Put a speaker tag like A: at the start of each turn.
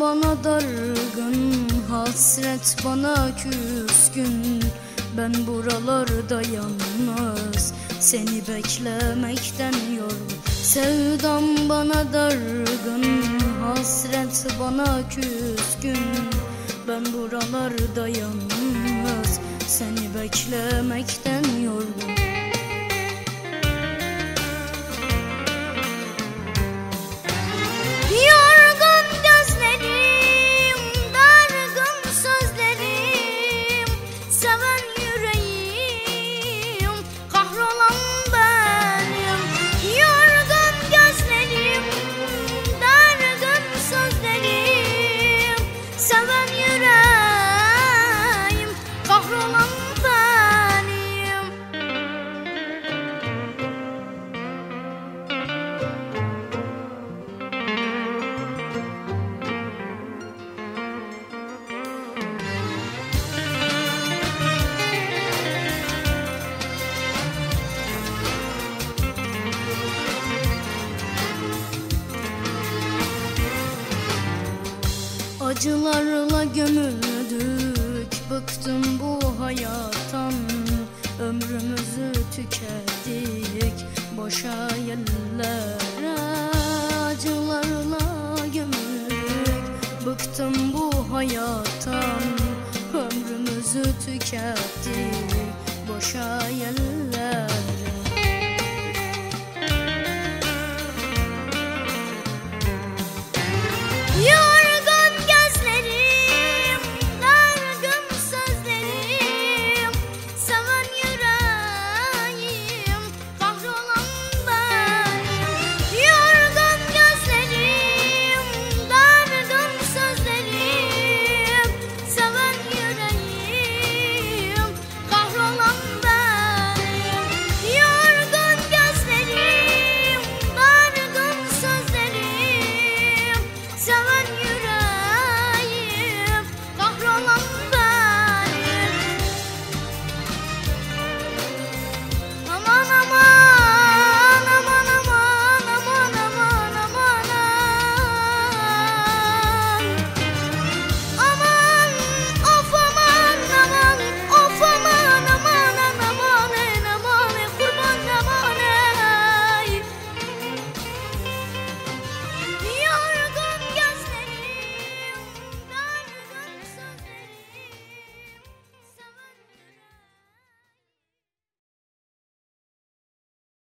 A: bana dargın Hasret bana küskün. Ben buralarda yalnız Seni beklemekten yorgun Sevdam bana dargın Hasret bana küskün. Ben buralarda yalnız Seni beklemekten yorgun Acılarla gömüldük Bıktım bu hayattan. Ömrümüzü tükettik Boşa yerlere. Acılarla gömüldük Bıktım bu hayattan. Ömrümüzü tükettik Boşa yerlere